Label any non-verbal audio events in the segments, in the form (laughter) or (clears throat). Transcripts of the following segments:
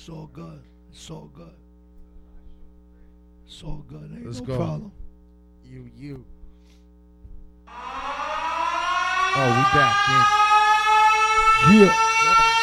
It's all good. So good. So good. Ain't Let's no go. problem. You, you. Oh, we back in. Yeah. Yes,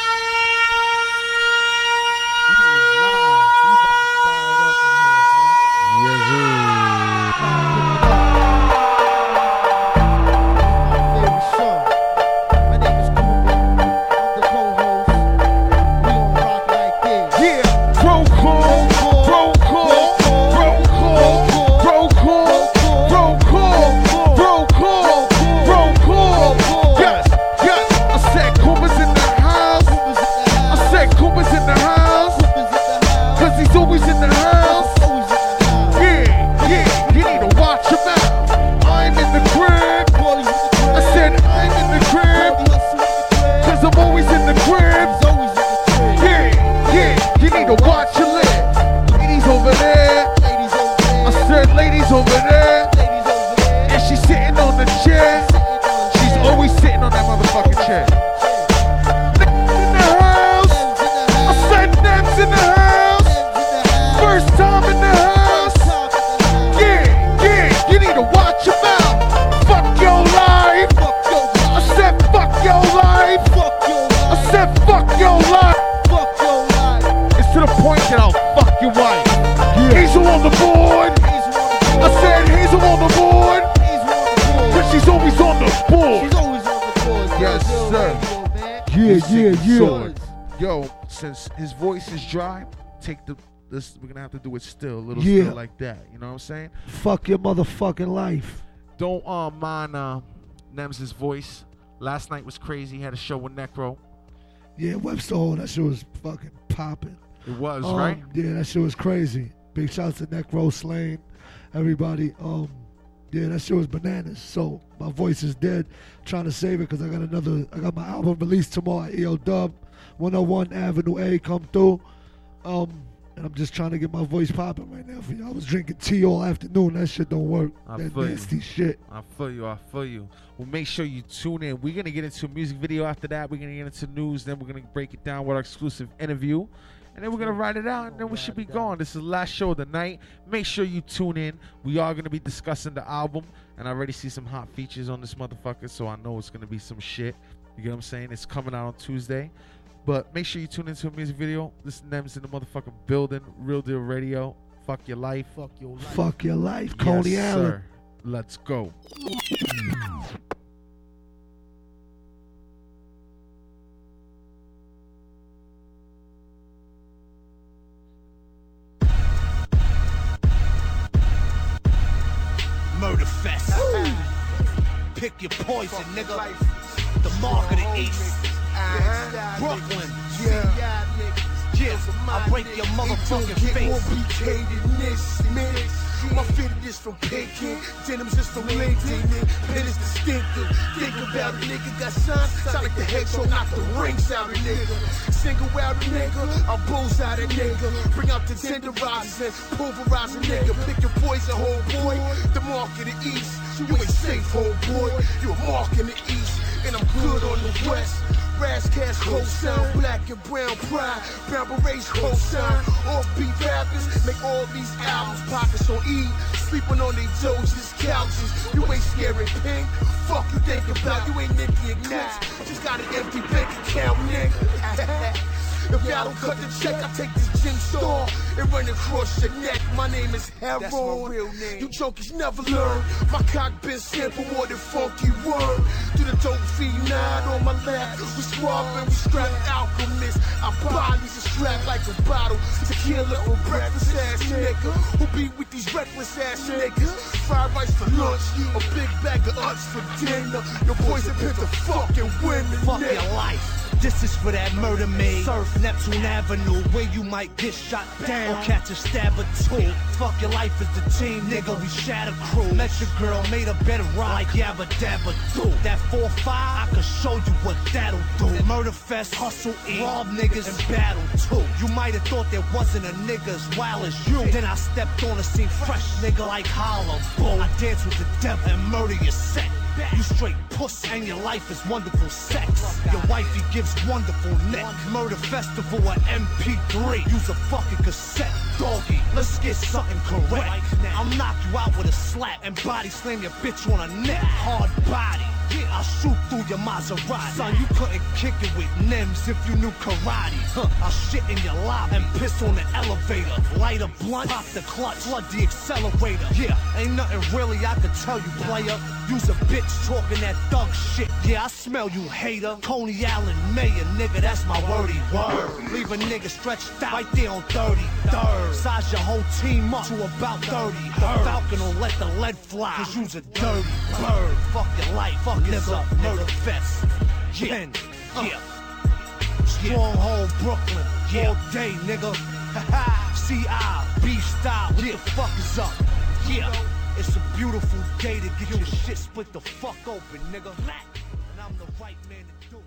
Yeah, yeah, yeah. Sword. Yo, since his voice is dry, take the this. We're gonna have to do it still, a little Yeah. still like that. You know what I'm saying? Fuck your motherfucking life. Don't uh, mind uh, Nems' voice. Last night was crazy. He had a show with Necro. Yeah, Webster Hall, that shit was fucking popping. It was Um, right. Yeah, that shit was crazy. Big shouts to Necro Slane, everybody. Um, yeah, that shit was bananas. So my voice is dead. Trying to save it because I got another. I got my album released tomorrow. at EO Dub, 101 Avenue A, come through. Um, and I'm just trying to get my voice popping right now for you. I was drinking tea all afternoon. That shit don't work. I that feel you. nasty shit. I feel you. I feel you. Well, make sure you tune in. We're gonna get into a music video after that. We're gonna get into news. Then we're gonna break it down with our exclusive interview, and then we're gonna write it out. And then we should be going. This is the last show of the night. Make sure you tune in. We are gonna be discussing the album, and I already see some hot features on this motherfucker, so I know it's gonna be some shit. You get what I'm saying? It's coming out on Tuesday. But make sure you tune into a music video. This is Nems in the motherfucking building. Real Deal Radio. Fuck your life. Fuck your life. Fuck your life, Coney yes, Allen. Sir. Let's go. Pick your poison, nigga. The mark of the East. Uh-huh. Brooklyn. Yeah. Yeah. I break your motherfucking face. My fitted is from Peking, denims is from LinkedIn. Pen is distinctive. Think about a nigga got shine, sound like the hedgehog, not the rings out a nigga. Single out a nigga, I bulls out a nigga. Bring out the tenderizers and pulverize a nigga. Pick your poison, whole boy. The mark of the east. You ain't safe, whole boy. You a mark in the east, and I'm good on the west. Rash cash whole sound, black and brown pride, brown berets whole sound. Offbeat rappers make all these albums, pockets on E, sleeping on they Doges, couches. You ain't scared pink. Fuck you think about, you ain't Nicki and Just got an empty bank account, nigga. (laughs) If y'all don't cut the check, I take this gym store and run across your neck. My name is Harold. That's my real name. You junkies never learn. My cock been sample more than funky word. Do the dope feed nine on my lap. We swap and we strap alchemists. Our bodies are strapped like a bottle. Tequila or breakfast ass nigga. Who be with these reckless ass niggas? Fried rice for lunch, a big bag of ups for dinner. Your boys have picked the fucking winner. Fuck your life. This is for that murder maid. Surf Neptune Avenue, where you might get shot down or catch a stab or two. Fuck your life is the team, nigga. We shatter crew. Met your girl, made a better ride like Yabba Dabba Do. That 4-5, I can show you what that'll do. Murder fest, hustle, eat, rob niggas, and battle too. You might have thought there wasn't a nigga as wild as you. Then I stepped on the scene fresh, nigga, like hollow. Boom. I dance with the devil and murder your set. You straight pussy, and your life is wonderful sex. Your wifey gives wonderful neck. Murder festival at MP3. Use a fucking cassette, doggy. Let's get something correct. I'll knock you out with a slap and body slam your bitch on a neck. Hard body. I'll shoot through your Maserati. Son, you couldn't kick it with Nems if you knew karate. Huh, I'll shit in your lobby and piss on the elevator. Light a blunt, pop the clutch, flood the accelerator. Yeah, ain't nothing really I can tell you, player. Use a bitch talking that thug shit. Yeah, I smell you, hater. Coney Island Mayor, nigga, that's my wordy word. Leave a nigga stretched out right there on 33rd. Size your whole team up to about 30. The Falcon will let the lead fly. Cause you's a dirty bird. Fuck your life, fuck this up, murder fest. Uh. Yeah, yeah. Stronghold Brooklyn, Yeah. all day, nigga. CI, B style, what the fuck is up? Yeah, it's a beautiful day to get your shit split the fuck open, nigga. And I'm the right man to do it.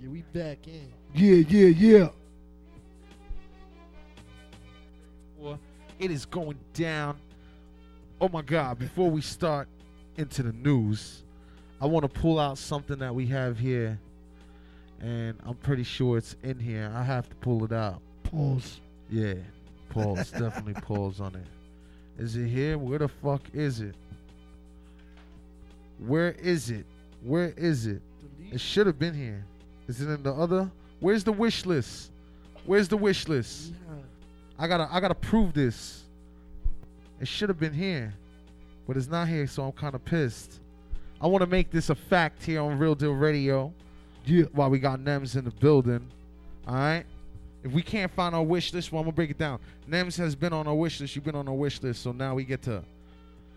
Yeah, we back in. Yeah, yeah, yeah. It is going down. Oh my God! Before we start into the news, I want to pull out something that we have here, and I'm pretty sure it's in here. I have to pull it out. Pause. Yeah, pause. (laughs) definitely pause on it. Is it here? Where the fuck is it? Where is it? Where is it? It should have been here. Is it in the other? Where's the wish list? Where's the wish list? I gotta I gotta prove this. It should have been here, but it's not here, so I'm kind of pissed. I want to make this a fact here on Real Deal Radio. While we got Nems in the building, all right. If we can't find our wish list, well, I'm gonna break it down. Nems has been on our wish list. You've been on our wish list, so now we get to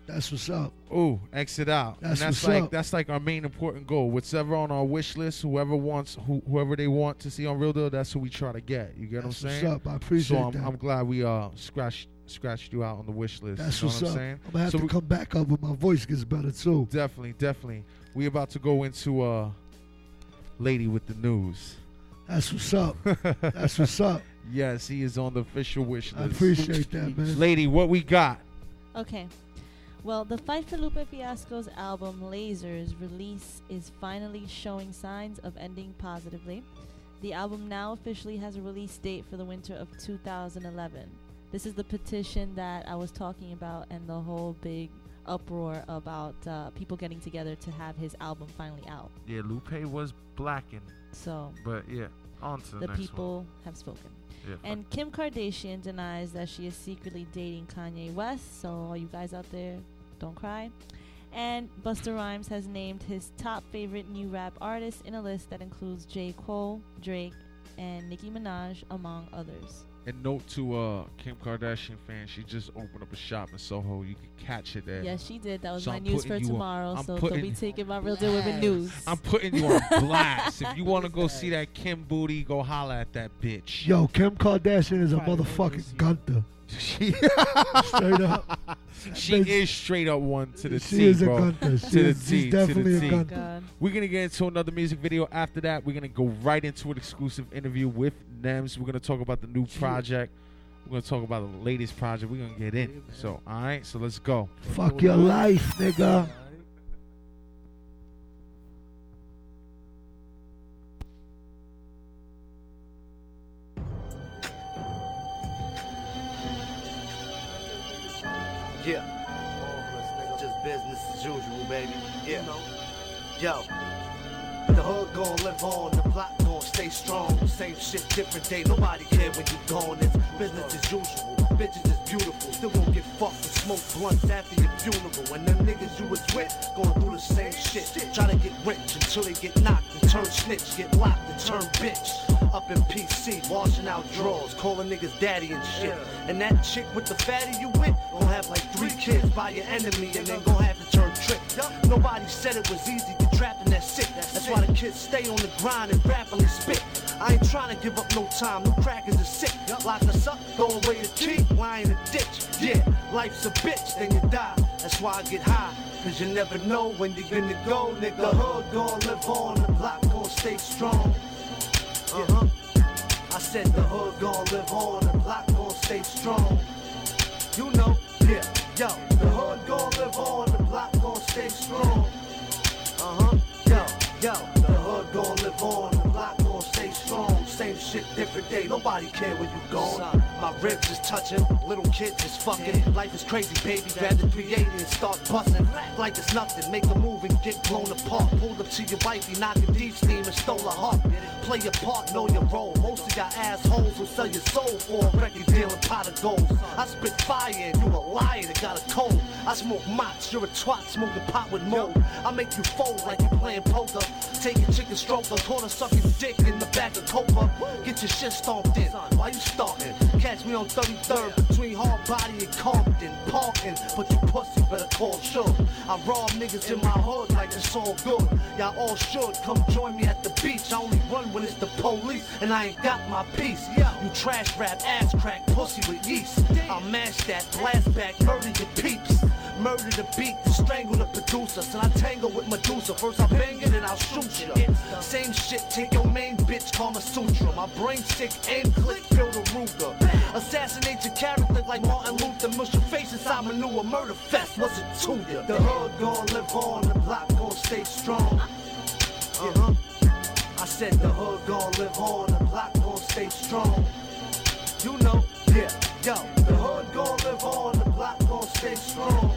That's what's up. Ooh, exit out. That's and that's what's like up. that's like our main important goal. Whatever on our wish list, whoever wants who, whoever they want to see on Real Deal, that's who we try to get. You get That's what I'm saying? what's up. I appreciate so I'm, that. I'm glad we uh scratched scratched you out on the wish list. That's you know what's what up. I'm saying? I'm gonna have So to we- come back up when my voice gets better too. Definitely, definitely. We about to go into uh lady with the news. That's what's up. (laughs) That's what's up. Yes, he is on the official wish list. I appreciate that, man. Lady, what we got? Okay. Well, the Fight for Lupe Fiasco's album Lasers release is finally showing signs of ending positively. The album now officially has a release date for the winter of 2011. This is the petition that I was talking about and the whole big uproar about uh, people getting together to have his album finally out. Yeah, Lupe was blackened, So but yeah, on to the, the people have spoken. And Kim Kardashian denies that she is secretly dating Kanye West. So, all you guys out there, don't cry. And Busta Rhymes has named his top favorite new rap artists in a list that includes J. Cole, Drake, and Nicki Minaj, among others. And note to uh Kim Kardashian fans, she just opened up a shop in Soho. You can catch it there. Yes, she did. That was So my I'm news for putting you on- tomorrow. I'm so putting- don't be taking my real deal women news. I'm putting you on (laughs) blast. if you want to go see that Kim booty, go holla at that bitch. Yo, Kim Kardashian is a motherfucking Gunther. She, (laughs) Straight up. she is straight up one to the she T, is a bro. Gunther. She to the is, T, she's to the definitely T. a Gunther. God. We're gonna get into another music video. After that, we're gonna go right into an exclusive interview with Nems. We're gonna talk about the new project. We're gonna talk about the latest project. We're gonna get in. So, all right. So let's go. Fuck your life, nigga. Yeah. Yo. The hood gon' live on, the block gon' stay strong. Same shit, different day. Nobody care when you gone. It's business as usual. Bitches is beautiful. Still gon' get fucked and smoke blunts after your funeral. And them niggas you was with going through the same shit. Try to get rich until they get knocked and turn snitch. Get locked and turn bitch. Up in PC, washing out drawers, calling niggas daddy and shit. And that chick with the fatty you with gon' have like three kids by your enemy and then gon' have turn trick. Nobody said it was easy to trap in that shit. That's why the kids stay on the grind and rapidly spit. I ain't trying to give up no time, no crackers are sick. Lock us up, throw away the key, lie in the ditch. Yeah, life's a bitch, then you die. That's why I get high. Cause you never know when you're gonna go, nigga. Hood gon' live on, the block gon' stay strong. Uh-huh. I said the hood gon' live on, the block gon' stay strong. You know, yeah, yo, the hood gon' live on, block gon' stay strong. Uh huh, yo, yo, the hood gon' live on, the block gon' stay strong. Same shit, day, nobody care where you gone. My ribs is touching, little kids is fucking. Life is crazy, baby. The 380 and start busting. Like it's nothing, make a move and get blown apart. Pulled up to your wifey, knocking deep steam and stole her heart. Play your part, know your role. Most of y'all assholes will sell your soul for a record deal and pot of gold. I spit fire and you a liar that got a cold. I smoke mots, you're a twat, smoking pot with mold. I make you fold like you playing poker. Take your chicken stroker, corner sucking dick in the back of Copa. Get your shit stomped in. Why you starting? Catch me on 33rd between Hard Body and Compton. Parking, but you pussy better call sure. I rob niggas in my hood like it's all good. Y'all all should come join me at the beach. I only run when it's the police and I ain't got my piece. You trash rap, ass crack, pussy with yeast. I'll mash that, blast back, murder your peeps. Murder the beat, strangle the producer. So I tangle with Medusa. First I bang it and I'll shoot ya. Same shit, take your main bitch, Kama Sutra. My brain sick, aim click, build a Ruger. Assassinate your character like Martin Luther. Mush your face inside manure, murder fest. What's it to ya? The hood gon' live on, the block gon' stay strong. Uh-huh. I said the hood gon' live on, the block gon' stay strong. You know, yeah, yo, the hood gon' live on, the block gon' stay strong.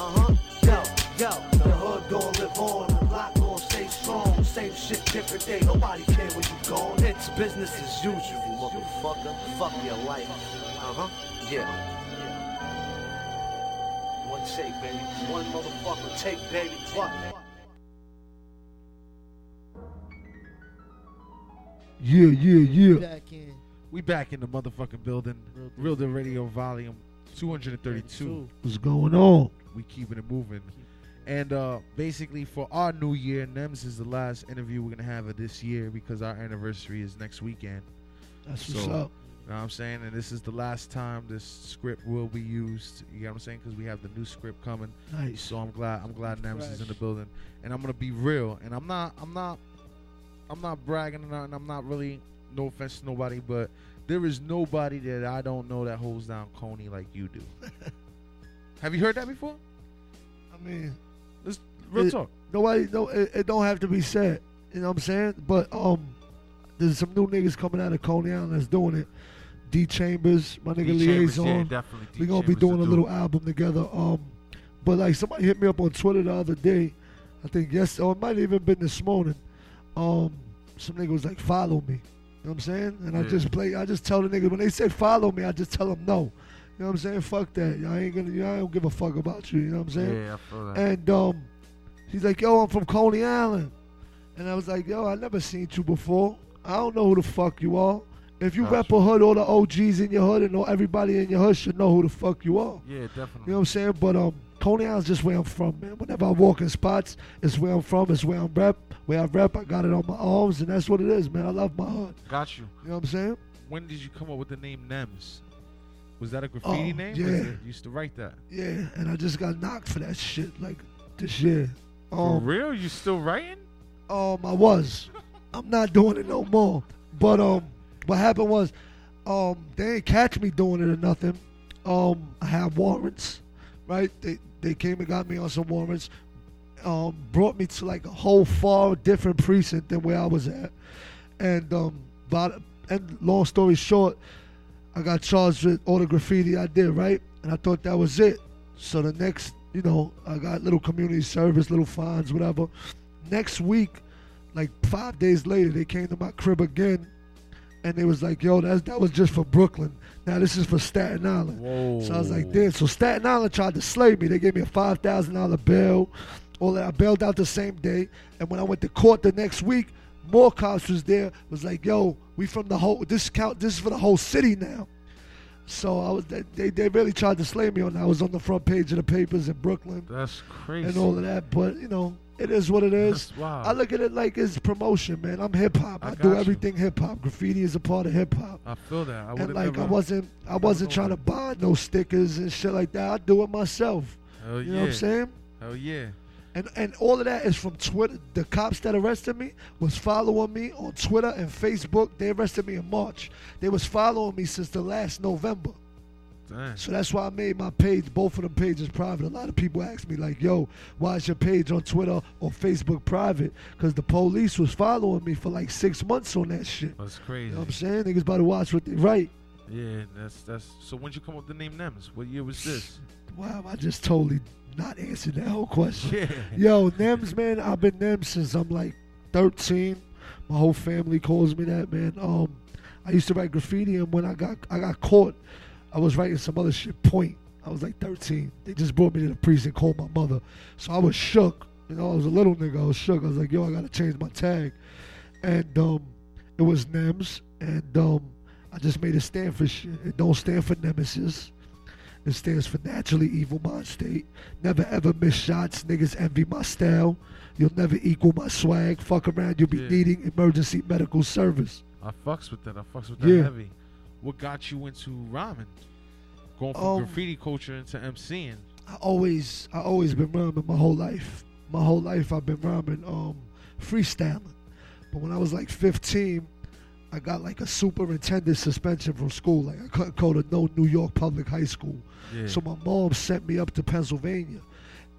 Uh-huh, yo, yo, the hood gon' shit, different day, nobody care where you gone. It's business as usual, motherfucker. Fuck your life. Uh-huh, yeah. One take, baby. One motherfucker take, baby. Fuck. Yeah, yeah, yeah. Back in. We back in the motherfucking building. Real Real Deal Radio Volume 232. What's going on? We keeping it moving. And uh, basically, for our new year, NEMS is the last interview we're gonna have of this year because our anniversary is next weekend. That's what's So- up. You know what I'm saying? And this is the last time this script will be used. You know what I'm saying? Because we have the new script coming. Nice. So I'm glad. I'm glad Nems is in the building, and I'm gonna be real. And I'm not. I'm not. I'm not bragging or nothing. I'm not really. No offense to nobody, but there is nobody that I don't know that holds down Coney like you do. (laughs) have you heard that before? I mean, Let's real It- talk. nobody, no, it, it don't have to be said. You know what I'm saying? But um, there's some new niggas coming out of Coney Island that's doing it. D Chambers, my nigga liaison. definitely. we gonna be doing a little album together. Um, but like somebody hit me up on Twitter the other day. I think yes, or it might have even been this morning. Um, some nigga was like, "Follow me." You know what I'm saying? And I just play. I just tell the nigga when they say follow me, I just tell them no. You know what I'm saying? Fuck that. I ain't gonna. I don't give a fuck about you. You know what I'm saying? Yeah, I feel that. And um, he's like, "Yo, I'm from Coney Island," and I was like, "Yo, I never seen you before. I don't know who the fuck you are. If you Gotcha. rep a hood, all the OGs in your hood and all everybody in your hood should know who the fuck you are. yeah, definitely. You know what I'm saying? But um, Coney Island's just where I'm from, man. Whenever I walk in spots, it's where I'm from. It's where I'm rep. Where I rep, I got it on my arms, and that's what it is, man. I love my hood. Got you. You know what I'm saying? When did you come up with the name Nems? Was that a graffiti Oh, name? yeah. Was it- You used to write that. Yeah, and I just got knocked for that shit, like this year. For Um, real? You still writing? Um, I was. (laughs) I'm not doing it no more. But um, what happened was, um, they ain't catch me doing it or nothing. Um, I had warrants, right? They they came and got me on some warrants. Um, brought me to like a whole far different precinct than where I was at. And um, but and long story short, I got charged with all the graffiti I did, right? And I thought that was it. So the next, you know, I got little community service, little fines, whatever. Next week, like five days later, they came to my crib again, and they was like, "Yo, that that was just for Brooklyn. Now this is for Staten Island." Whoa. So I was like, "Damn!" So Staten Island tried to slay me. They gave me a five thousand dollar bill. All that I bailed out the same day, and when I went to court the next week, more cops was there. Was like, "Yo, we from the whole. This count. This is for the whole city now." So I was. They they really tried to slay me on. that. I was on the front page of the papers in Brooklyn That's crazy. and all of that. But you know, it is what it is. Wow. I look at it like it's promotion, man. I'm hip hop. I I, do everything hip hop. Graffiti is a part of hip hop. I feel that. I And like never, I wasn't, I wasn't trying to buy no stickers and shit like that. I do it myself. Hell You yeah. know what I'm saying? Hell yeah. And and all of that is from Twitter. The cops that arrested me was following me on Twitter and Facebook. They arrested me in March. They was following me since the last November. Damn. So that's why I made my page, both of them pages private. A lot of people ask me like, "Yo, why is your page on Twitter or Facebook private?" Because the police was following me for like six months on that shit. That's crazy. You know what I'm saying? Niggas about to watch what they write. Yeah, that's that's. So when'd you come up with the name Nems? What year was this? Wow, I just totally not answered that whole question. (laughs) Yo, Nems, man, I've been Nems since I'm like 13. My whole family calls me that, man. Um, I used to write graffiti, and when I got I got caught, I was writing some other shit. Point. I was like 13. They just brought me to the precinct, called my mother. So I was shook. You know, I was a little nigga. I was shook. I was like, yo, I gotta change my tag. And um, it was Nems, and um, I just made it stand for shit. It don't stand for nemesis. It stands for naturally evil mind state. Never ever miss shots. Niggas envy my style. You'll never equal my swag. Fuck around, you'll be Yeah. needing emergency medical service. I fucks with that. I fucks with that Yeah. heavy. What got you into rhyming? Going from Um, graffiti culture into MCing. I always, I always been rhyming my whole life. My whole life I've been rhyming, um, freestyling. But when I was like 15, I got like a superintendent suspension from school. Like I couldn't go to no New York public high school. Yeah. So my mom sent me up to Pennsylvania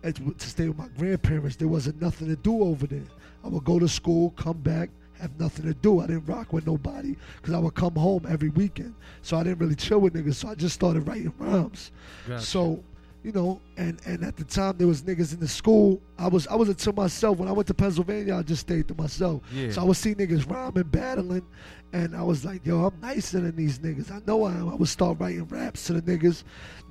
to to stay with my grandparents. There wasn't nothing to do over there. I would go to school, come back, have nothing to do. I didn't rock with nobody because I would come home every weekend. So I didn't really chill with niggas. So I just started writing rhymes. Gotcha. So, you know, and and at the time there was niggas in the school. I was I was to myself. When I went to Pennsylvania, I just stayed to myself. Yeah. So I would see niggas rhyming, battling, and I was like, yo, I'm nicer than these niggas. I know I am. I would start writing raps to the niggas,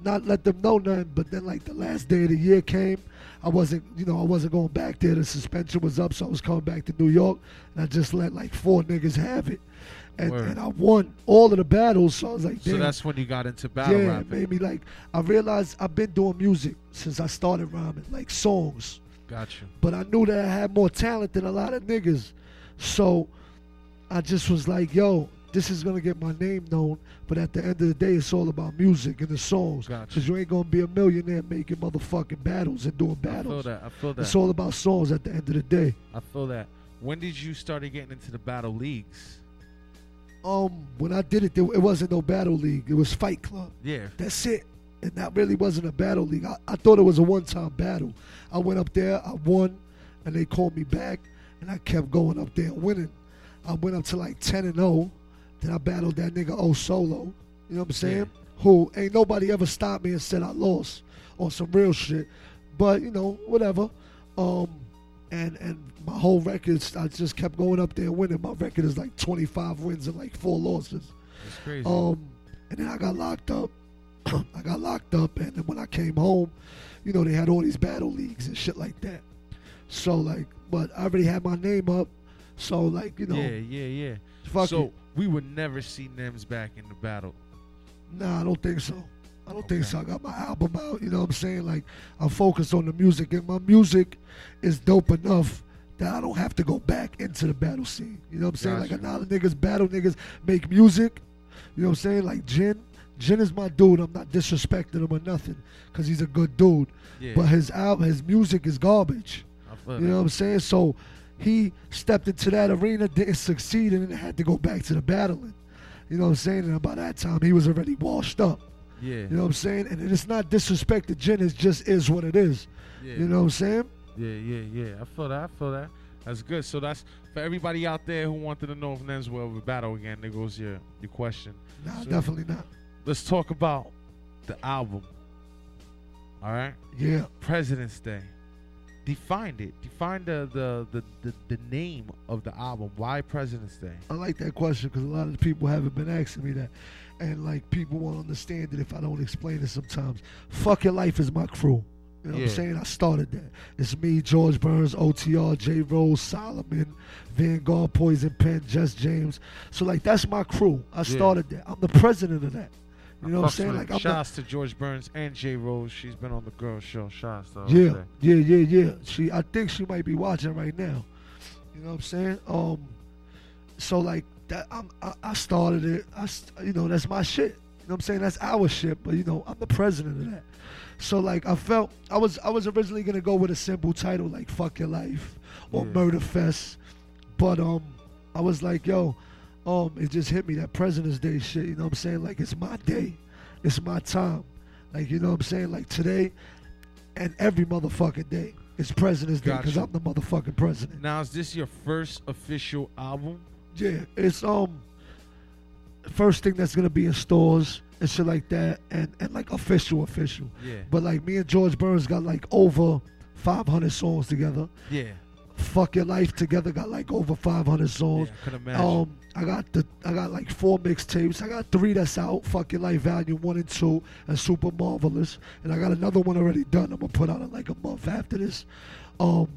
not let them know nothing. But then like the last day of the year came, I wasn't, you know, I wasn't going back there. The suspension was up, so I was coming back to New York, and I just let like four niggas have it. And, and I won all of the battles, so I was like, Damn. so that's when you got into battle yeah, it rapping. made me like. I realized I've been doing music since I started rhyming, like songs. Gotcha. But I knew that I had more talent than a lot of niggas, so I just was like, "Yo, this is gonna get my name known." But at the end of the day, it's all about music and the songs, Gotcha. because you ain't gonna be a millionaire making motherfucking battles and doing battles. I feel that. I feel that. It's all about songs at the end of the day. I feel that. When did you start getting into the battle leagues? Um, when I did it, there, it wasn't no battle league. It was Fight Club. Yeah. That's it. And that really wasn't a battle league. I, I thought it was a one time battle. I went up there, I won, and they called me back, and I kept going up there winning. I went up to like 10 and 0. Then I battled that nigga O Solo. You know what I'm saying? Who ain't nobody ever stopped me and said I lost on some real shit. But, you know, whatever. Um, and and my whole records, I just kept going up there winning. My record is like 25 wins and like four losses. That's crazy. Um, and then I got locked up. (clears throat) I got locked up, and then when I came home, you know, they had all these battle leagues and shit like that. So like, but I already had my name up. So like, you know, yeah, yeah, yeah. fuck so it. we would never see Nems back in the battle. Nah, I don't think so. I don't think Okay. so. I got my album out. You know what I'm saying? Like, I'm focused on the music, and my music is dope enough that I don't have to go back into the battle scene. You know what I'm saying? Like, Gotcha. a lot of niggas battle niggas make music. You know what I'm saying? Like, Jin. Jin is my dude. I'm not disrespecting him or nothing because he's a good dude. Yeah. But his album, his music is garbage. You know what. I'm saying? So he stepped into that arena, didn't succeed, and then had to go back to the battling. You know what I'm saying? And by that time, he was already washed up. Yeah. You know what I'm saying? And it's not disrespect to Jin, it just is what it is. yeah. You know what I'm saying? Yeah, yeah, yeah. I feel that. I feel that. That's good. So that's for everybody out there who wanted to know if will ever battle again. There goes your your question. Nah, So- definitely not. Let's talk about the album. All right, Yeah. President's Day. Define it. Define the the the the, the name of the album. Why President's Day? I like that question because a lot of people haven't been asking me that. And like people won't understand it if I don't explain it sometimes. Fuck Your Life is my crew. You know what I'm saying? I started that. It's me, George Burns, OTR, J. Rose, Solomon, Vanguard, Poison Pen, Just James. So like that's my crew. I started that. I'm the president of that. You know what I'm saying? Like. I'm Shouts to George Burns and J Rose. She's been on the girl show. Shouts to Yeah, yeah, yeah, yeah. She, I think she might be watching right now. You know what I'm saying? Um, so like that, I'm, I, I started it. I, you know, that's my shit. You know what I'm saying? That's our shit. But you know, I'm the president of that. So like I felt I was I was originally gonna go with a simple title like "Fuck Your Life" or Yeah. "Murder Fest," but um I was like, yo, um it just hit me that President's Day shit. You know what I'm saying? Like it's my day, it's my time. Like you know what I'm saying? Like today and every motherfucking day. is President's Day because Gotcha. I'm the motherfucking president. Now, is this your first official album? Yeah, it's um first thing that's gonna be in stores and shit like that, and and like official official. Yeah. But like me and George Burns got like over 500 songs together. Yeah. Fuck your life together got like over 500 Yeah, songs. I could imagine. Um, I got the I got like four mixtapes. I got three that's out. Fuck your life, volume one and two, and super marvelous. And I got another one already done. I'm gonna put out in like a month after this. Um,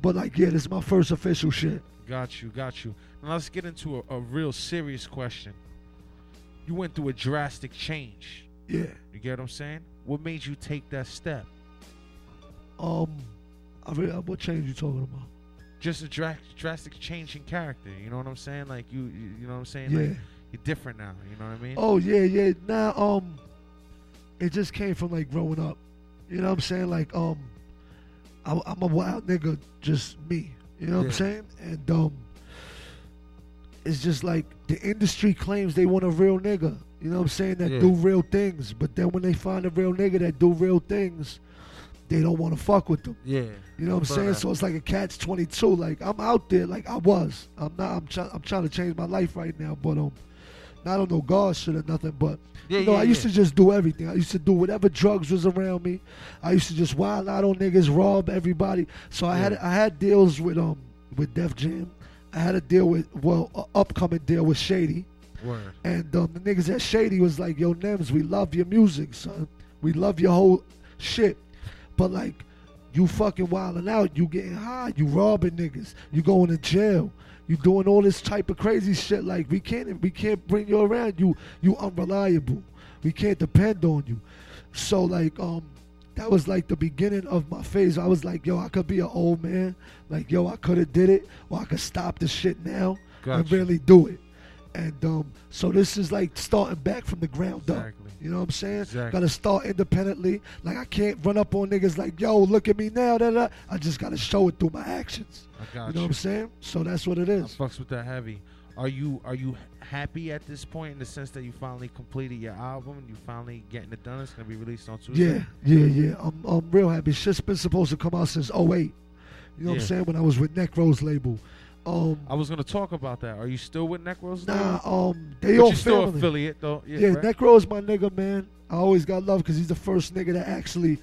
but like yeah, this is my first official shit. Got you, got you. Now let's get into a, a real serious question. You went through a drastic change. Yeah. You get what I'm saying? What made you take that step? Um, I mean, what change you talking about? Just a dra- drastic change in character. You know what I'm saying? Like you, you, you know what I'm saying? Yeah. Like you're different now. You know what I mean? Oh yeah, yeah. Now um, it just came from like growing up. You know what I'm saying? Like um, I, I'm a wild nigga, just me. You know what I'm saying? And um, it's just like the industry claims they want a real nigga. You know what I'm saying? That Yeah. do real things. But then when they find a real nigga that do real things, they don't want to fuck with them. Yeah. You know what I'm saying? that. So it's like a catch twenty two. Like I'm out there, like I was. I'm not. I'm trying. I'm trying to change my life right now, but um, I don't know God shit or nothing. But Yeah, you know, yeah, I used yeah. to just do everything. I used to do whatever drugs was around me. I used to just wild out on niggas, rob everybody. So I had I had deals with um with Def Jam. I had a deal with well, upcoming deal with Shady. Word. And um, the niggas at Shady was like, yo, Nems, we love your music, son. We love your whole shit. But like, you fucking wilding out, you getting high, you robbing niggas, you going to jail, you doing all this type of crazy shit. Like we can't we can't bring you around. You you unreliable. We can't depend on you. So like um that was like the beginning of my phase. I was like, yo, I could be an old man. Like, yo, I could have did it, or I could stop this shit now and Gotcha. really do it. And um, so this is like starting back from the ground up. You know what I'm saying? Exactly. Gotta start independently. Like I can't run up on niggas like, yo, look at me now. Da, da. I just gotta show it through my actions. I got You know what I'm saying? So that's what it is. I fucks with that heavy. Are you are you happy at this point in the sense that you finally completed your album and you finally getting it done? It's gonna be released on Tuesday. Yeah, yeah, yeah. I'm, I'm real happy. Shit's been supposed to come out since 08. You know what I'm saying? When I was with Necro's label. Um, I was gonna talk about that. Are you still with Necros? nah, um, they all you still family. affiliate though. Yeah, Yeah, right? Necro is my nigga, man. I always got love because he's the first nigga that actually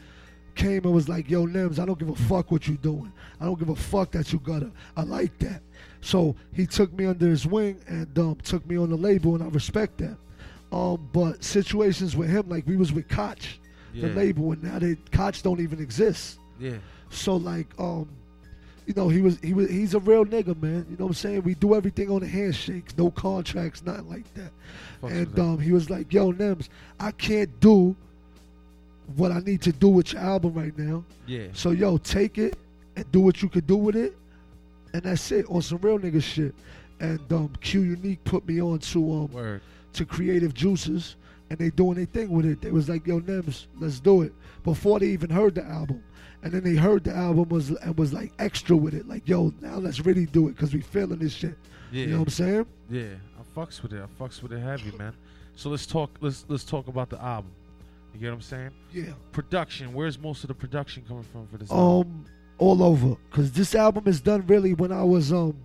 came and was like, "Yo, Nems, I don't give a fuck what you doing. I don't give a fuck that you got to I like that." So he took me under his wing and um, took me on the label, and I respect that. Um, but situations with him, like we was with Koch, the label, and now they Koch don't even exist. yeah. So like, um, you know, he was he was he's a real nigga, man. You know what I'm saying? We do everything on the handshakes, no contracts, nothing like that. With and um, he was like, "Yo, Nems, I can't do what I need to do with your album right now. yeah. So yo, take it and do what you could do with it, and that's it on some real nigga shit." And um, Q Unique put me on to um Word. to Creative Juices, and they doing their thing with it. They was like, "Yo, Nems, let's do it." Before they even heard the album, and then they heard the album was and was like extra with it. Like, "Yo, now let's really do it because we feeling this shit." Yeah. You know what I'm saying? Yeah. I fucks with it. I fucks with it heavy, man. So let's talk. Let's let's talk about the album. You get what I'm saying? Yeah. Production. Where's most of the production coming from for this album? Um, all over, cause this album is done really when I was um,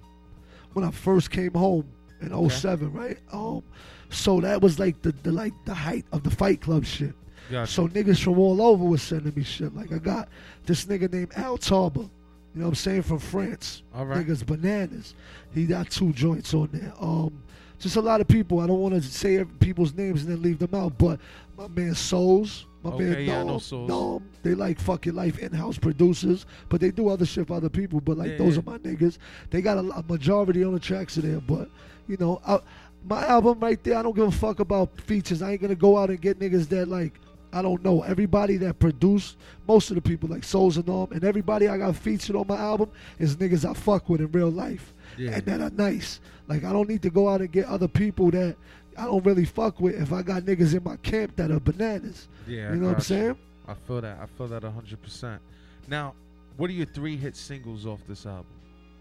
when I first came home in Okay. 07, right? Um, so that was like the, the like the height of the Fight Club shit. Gotcha. So niggas from all over was sending me shit. Like I got this nigga named Al Tarba, you know what I'm saying, from France. All right. Niggas bananas. He got two joints on there. Um, just a lot of people. I don't want to say people's names and then leave them out, but my man Souls, my man Okay, yeah, Dom, Souls. Dom, they like fucking life in-house producers, but they do other shit for other people. But like Yeah, those yeah. are my niggas. They got a, a majority on the tracks of there, but you know, I, my album right there. I don't give a fuck about features. I ain't gonna go out and get niggas that like. I don't know. Everybody that produced, most of the people like Souls and Norm, and everybody I got featured on my album is niggas I fuck with in real life Yeah. and that are nice. Like I don't need to go out and get other people that I don't really fuck with if I got niggas in my camp that are bananas. yeah. you know what I'm saying? I feel that. I feel that hundred percent. Now, what are your three hit singles off this album?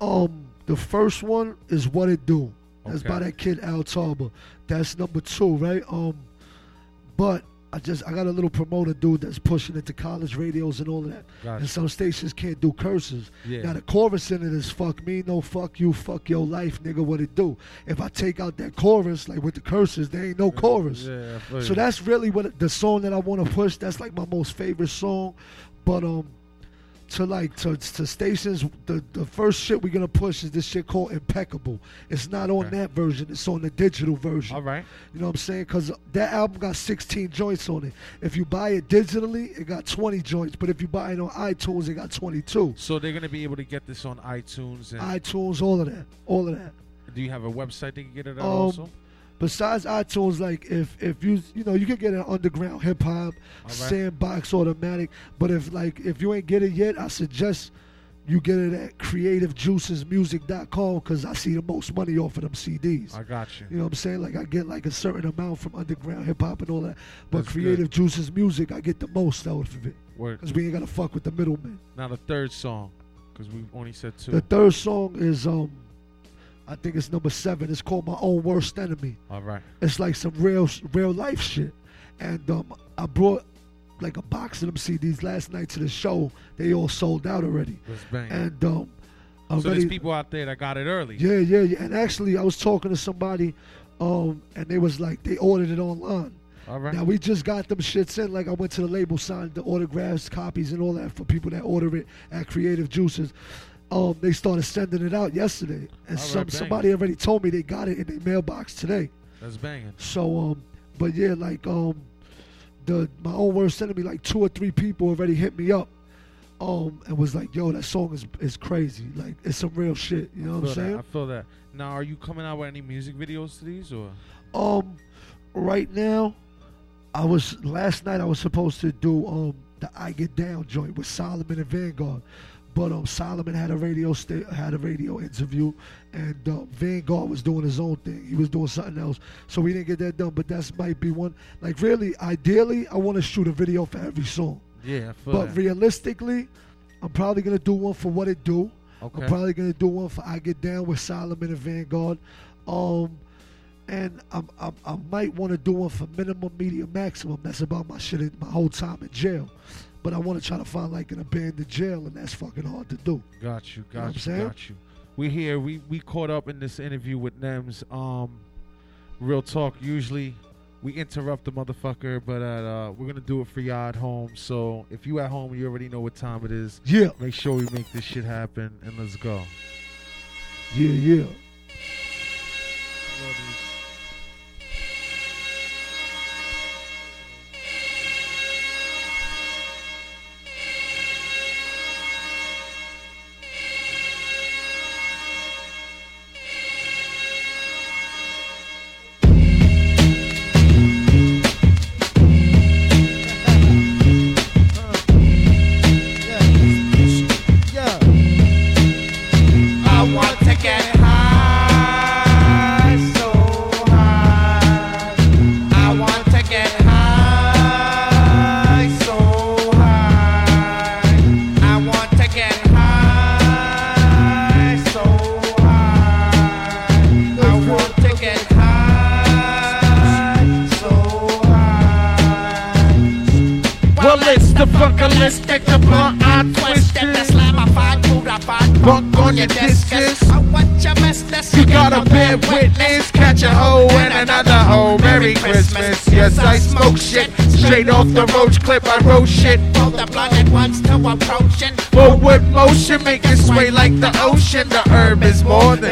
Um, the first one is "What It Do." That's Okay. by that kid Al Tarba. That's number two, right? Um, but I just I got a little promoter dude that's pushing it to college radios and all of that. Gotcha. And some stations can't do curses. Yeah. Now the chorus in it is "fuck me, no fuck you, fuck your life, nigga." What it do? If I take out that chorus, like with the curses, there ain't no chorus. Yeah, So that's really what the song that I want to push. That's like my most favorite song. But um, to like to to stations, the the first shit we're gonna push is this shit called Impeccable. It's not on Okay. that version. It's on the digital version. all right. You know what I'm saying? Because that album got 16 joints on it. If you buy it digitally, it got 20 joints. But if you buy it on iTunes, it got 22. So they're gonna be able to get this on iTunes and iTunes, all of that, all of that. do you have a website they can get it on Um, also? Besides iTunes, like if if you you know you can get an underground hip hop, right. sandbox automatic. But if like if you ain't get it yet, I suggest you get it at creativejuicesmusic.com because I see the most money off of them CDs. I got you. You know what I'm saying? Like I get like a certain amount from underground hip hop and all that. But That's Creative Juices Music, I get the most out of it because we ain't gotta fuck with the middleman. Now the third song, because we only said two. The third song is um, I think it's number seven. It's called My Own Worst Enemy. all right. It's like some real real life shit. And um, I brought like a box of them CDs last night to the show. They all sold out already. Let's bang. And um, so already, there's people out there that got it early. yeah, yeah, yeah. And actually, I was talking to somebody, um, and they was like, they ordered it online. All right. Now we just got them shits in. Like I went to the label, signed the autographs, copies, and all that for people that order it at Creative Juices. Um, they started sending it out yesterday, and right, some somebody already told me they got it in their mailbox today. That's banging. So um, but yeah, like um, the my own worst enemy, like two or three people already hit me up, um, and was like, "Yo, that song is is crazy. Like it's some real shit." You know what I'm that. saying? I feel that. Now, are you coming out with any music videos to these or? Um, right now, I was last night. I was supposed to do um the I Get Down joint with Solomon and Vanguard, but um Solomon had a radio sta- had a radio interview, and uh, Vanguard was doing his own thing. He was doing something else, so we didn't get that done. But that's might be one. Like really, ideally, I want to shoot a video for every song, Yeah, but that. realistically, I'm probably gonna do one for what it do. okay. I'm probably gonna do one for I Get Down with Solomon and Vanguard. Um, and I'm, I'm, I might want to do one for minimum, medium, maximum. That's about my shit, in, my whole time in jail. But I want to try to find like an abandoned jail, and that's fucking hard to do. Got you, know got you, saying? got you. We here. We we caught up in this interview with Nems. Um, real talk. Usually, we interrupt the motherfucker, but uh, we're gonna do it for y'all at home. So if you at home, you already know what time it is. Yeah, Make sure we make this shit happen, and let's go. yeah, yeah.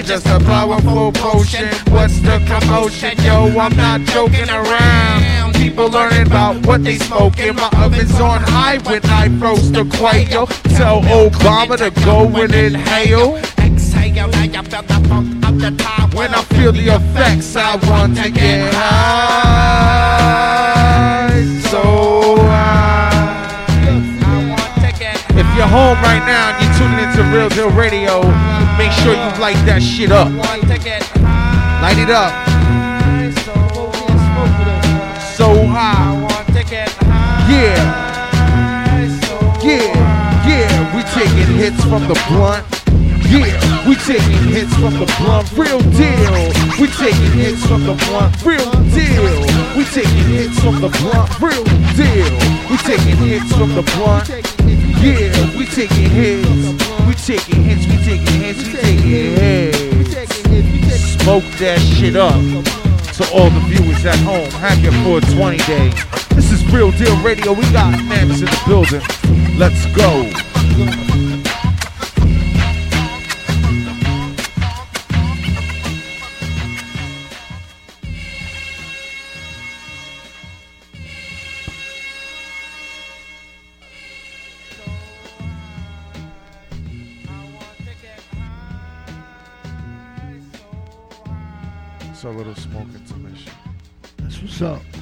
Just a powerful potion. What's the commotion? Yo, I'm not joking around. People learning about what they smoking. My oven's on high when I roast the quail. Tell Obama to go and inhale. Exhale, now you feel the funk of the time. When I feel the effects, I want to get high. So high. I want to get If you're home right now into Real Deal Radio, make sure you light that shit up. to. Light it up. So high. want to get high. Yeah. hits from the blunt. Yeah, we taking hits from the blunt, real deal. We taking hits from the blunt, real deal. We taking hits from the blunt, real deal. We taking hits from the blunt. Yeah, we taking hits. We taking hits, we taking hits, we taking hits. Smoke that shit up. To all the viewers at home, happy 420 day. This is Real Deal Radio. We got Nems in the building. Let's go. Little smoke intermission. That's what's up.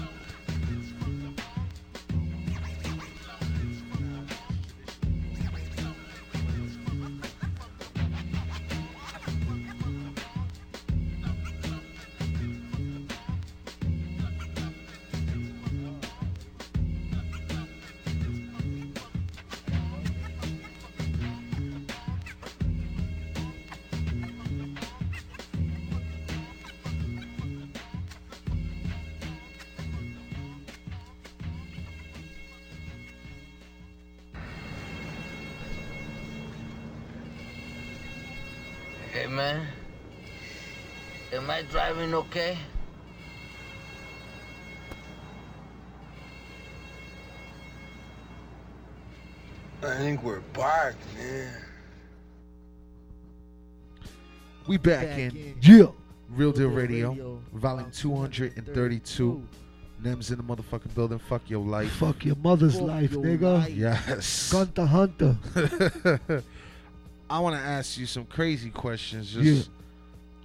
Hey man, am I driving okay? I think we're parked, man. We back in Yeah. Real Deal Radio, volume 232. Nems in the motherfucking building. Fuck your life. Fuck your mother's life, nigga. Yes. Gunter Hunter. (laughs) I want to ask you some crazy questions just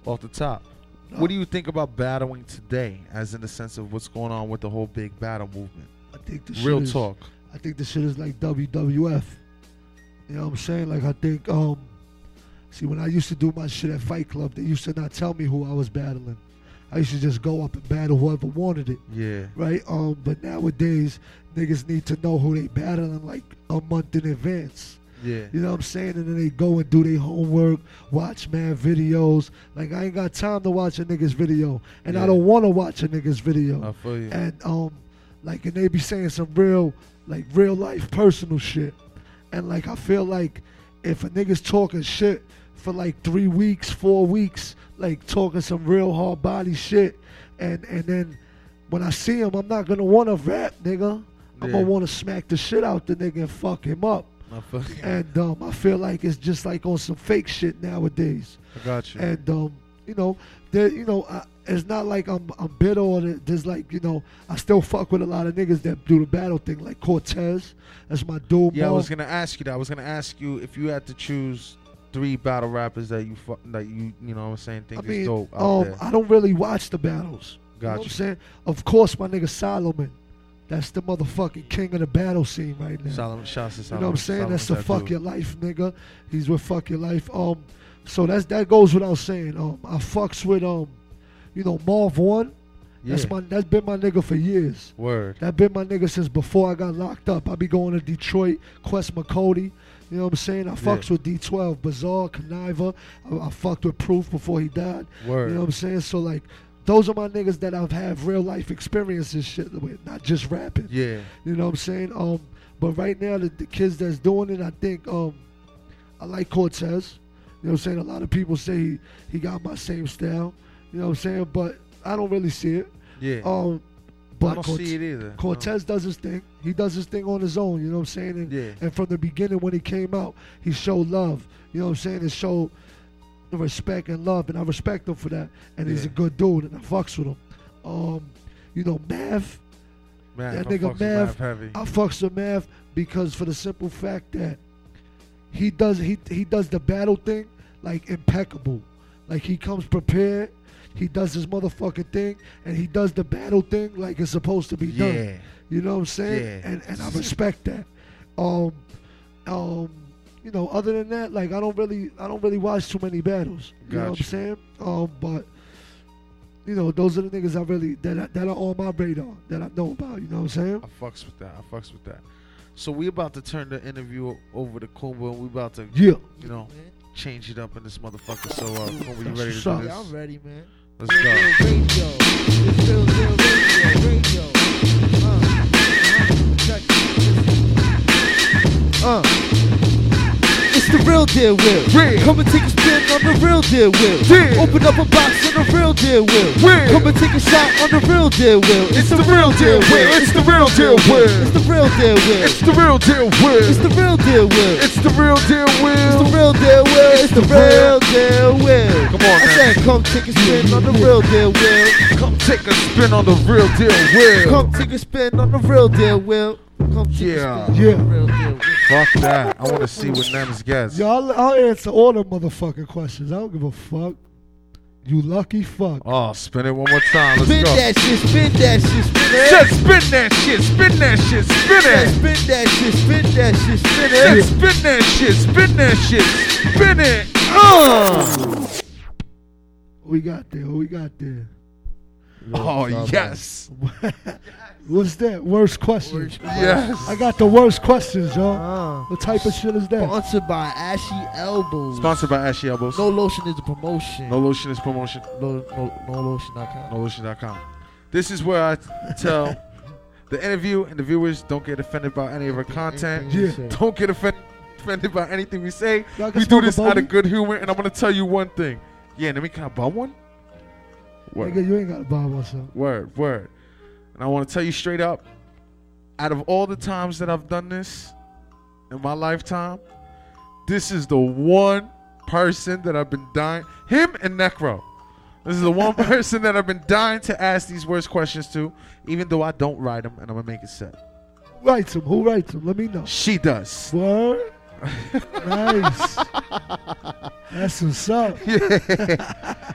off the top. What do you think about battling today, as in the sense of what's going on with the whole big battle movement? I think the Real shit is, talk. I think the shit is like WWF. You know what I'm saying? Like I think um see when I used to do my shit at Fight Club, they used to not tell me who I was battling. I used to just go up and battle whoever wanted it. Yeah. Right? Um but nowadays niggas need to know who they battling like a month in advance. Yeah. You know what I'm saying? And then they go and do their homework, watch mad videos. Like I ain't got time to watch a nigga's video. And Yeah. I don't wanna watch a nigga's video. I feel you. And um like and they be saying some real like real life personal shit. And like I feel like if a nigga's talking shit for like three weeks, four weeks, like talking some real hard body shit, and and then when I see him, I'm not gonna wanna rap, nigga. I'm gonna wanna smack the shit out the nigga and fuck him up. (laughs) And um, I feel like it's just like on some fake shit nowadays. I got you. And um, you know, there, you know, I, it's not like I'm I'm bitter or that there's like you know I still fuck with a lot of niggas that do the battle thing like Cortez. That's my dude. yeah, I was gonna ask you that. I was gonna ask you if you had to choose three battle rappers that you fu- that you you know what I'm saying think I is dope out um, there. I don't really watch the battles. You know Got what you. I'm saying? Of course, my nigga Solomon. That's the motherfucking king of the battle scene right now. Solomon, shouts to You know what I'm saying? That's the fuck that your life, nigga. He's with fuck your life. Um, so that's that goes without saying. Um, I fucks with um, you know Marv Won. Yeah. That's my that's been my nigga for years. Word. That been my nigga since before I got locked up. I be going to Detroit, Quest McCody. You know what I'm saying? I fucks with D12, Bizarre, Kuniva. I, I fucked with Proof before he died. Word. You know what I'm saying? So like, those are my niggas that I've had real life experiences shit with, not just rapping. Yeah. You know what I'm saying? Um, but right now the, the kids that's doing it, I think um, I like Cortez. You know what I'm saying? A lot of people say he, he got my same style. You know what I'm saying? But I don't really see it. Yeah. Um, but I don't Cortez, see it either. no. Does his thing. He does his thing on his own. You know what I'm saying? And, Yeah. and from the beginning when he came out, he showed love. You know what I'm saying? And showed respect and love, and I respect him for that. And he's a good dude, and I fucks with him. Um, you know, Mav. Man, that I nigga fucks with Mav, Mav heavy. I fucks with Mav because for the simple fact that he does he he does the battle thing like impeccable. Like he comes prepared. He does his motherfucking thing, and he does the battle thing like it's supposed to be Yeah. done. You know what I'm saying? Yeah. And and I respect that. Um, um, you know, other than that, like I don't really I don't really watch too many battles. You know what I'm saying? Um, but you know, those are the niggas I really that are, that are on my radar that I know about. You know what I'm saying? I fucks with that. I fucks with that. So we about to turn the interview over to Kumba, and we about to, Yeah. you know, change it up in this motherfucker. So, uh, Kumba, you ready to do this? Yeah, I'm ready, man. Let's go. Deal Radio. It's Radio. Radio. Check it. Uh. It's the real deal will. Real. Come and take a spin on the real deal will. Deal. Open up a box on the real deal will. Real. Come and take a shot on the real deal will. It's the real deal will. It's the real deal will. It's the real deal will. It's the real deal will. It's the real deal will. It's the real deal It's the real deal will. It's the real deal will. Come on, I man. said, come take a spin on the real deal will. Come take a spin on the real deal, will. Come take a spin on the real deal will. Come take Yeah. a Yeah. on the real deal will. Fuck that. I want to see what Nems gets. Yo, I'll, I'll answer all the motherfucking questions. I don't give a fuck. You lucky fuck. Oh, spin it one more time. Let's Spin go. that shit, spin that shit, spin Said that. spin that shit, spin that shit, spin Yeah, it. spin that shit, spin that shit, spin Said it. spin that shit, spin that shit, spin it. Uh. We got there. We got there? Oh, yes. (laughs) What's that? Worst question. Yes. I got the worst questions, yo. Uh. What type of shit is that? Sponsored by Ashy Elbows. Sponsored by Ashy Elbows. No lotion is a promotion. No lotion is promotion. no, no, no lotion.com. NoLotion.com. This is where I tell (laughs) the interview and the viewers don't get offended by any of our content. Yeah. (laughs) Don't get offended offended by anything we say. Y'all We do this out of good humor, and I'm gonna tell you one thing. Yeah, let me can I bum one? Word, Nigga, you ain't got to buy myself. word, word. And I want to tell you straight up. Out of all the times that I've done this in my lifetime, this is the one person that I've been dying. Him and Necro. This is the one (laughs) person that I've been dying to ask these worst questions to, even though I don't write them, and I'm gonna make it set. Writes them? Who writes them? Let me know. She does. Word? nice. (laughs) That's what's up.